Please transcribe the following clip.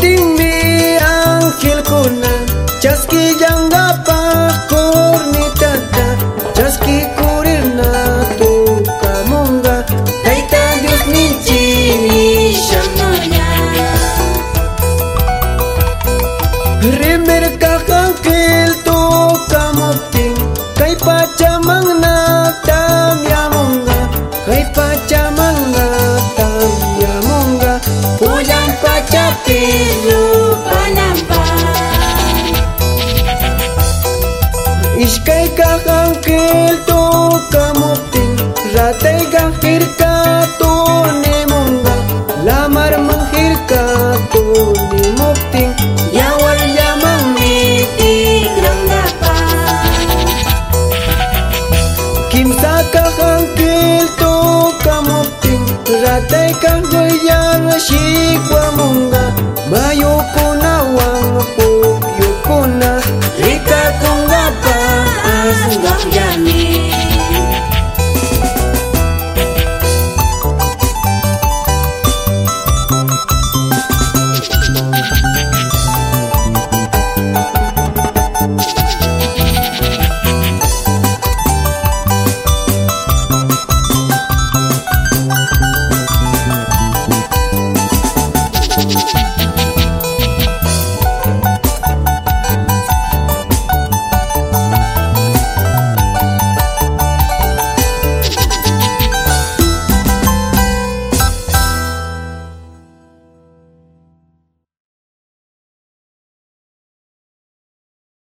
tinggi angkil kuna Jaski jangga pakur ni tata Jaski kurir na tu kamunga Taita dius ni cini shamanya Rimir kakangkil tu kamuting Kay pacamang na tam yamunga Kay pacamang Puyang pachapilu Panampa Iskay kakangkil tukamutin ratay kahirka tunimunga lamar manghirka tunimukting yawal yamang Grandapa Kimsa kakangkil tukamutin ratay shikwamunga mayuko